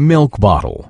milk bottle.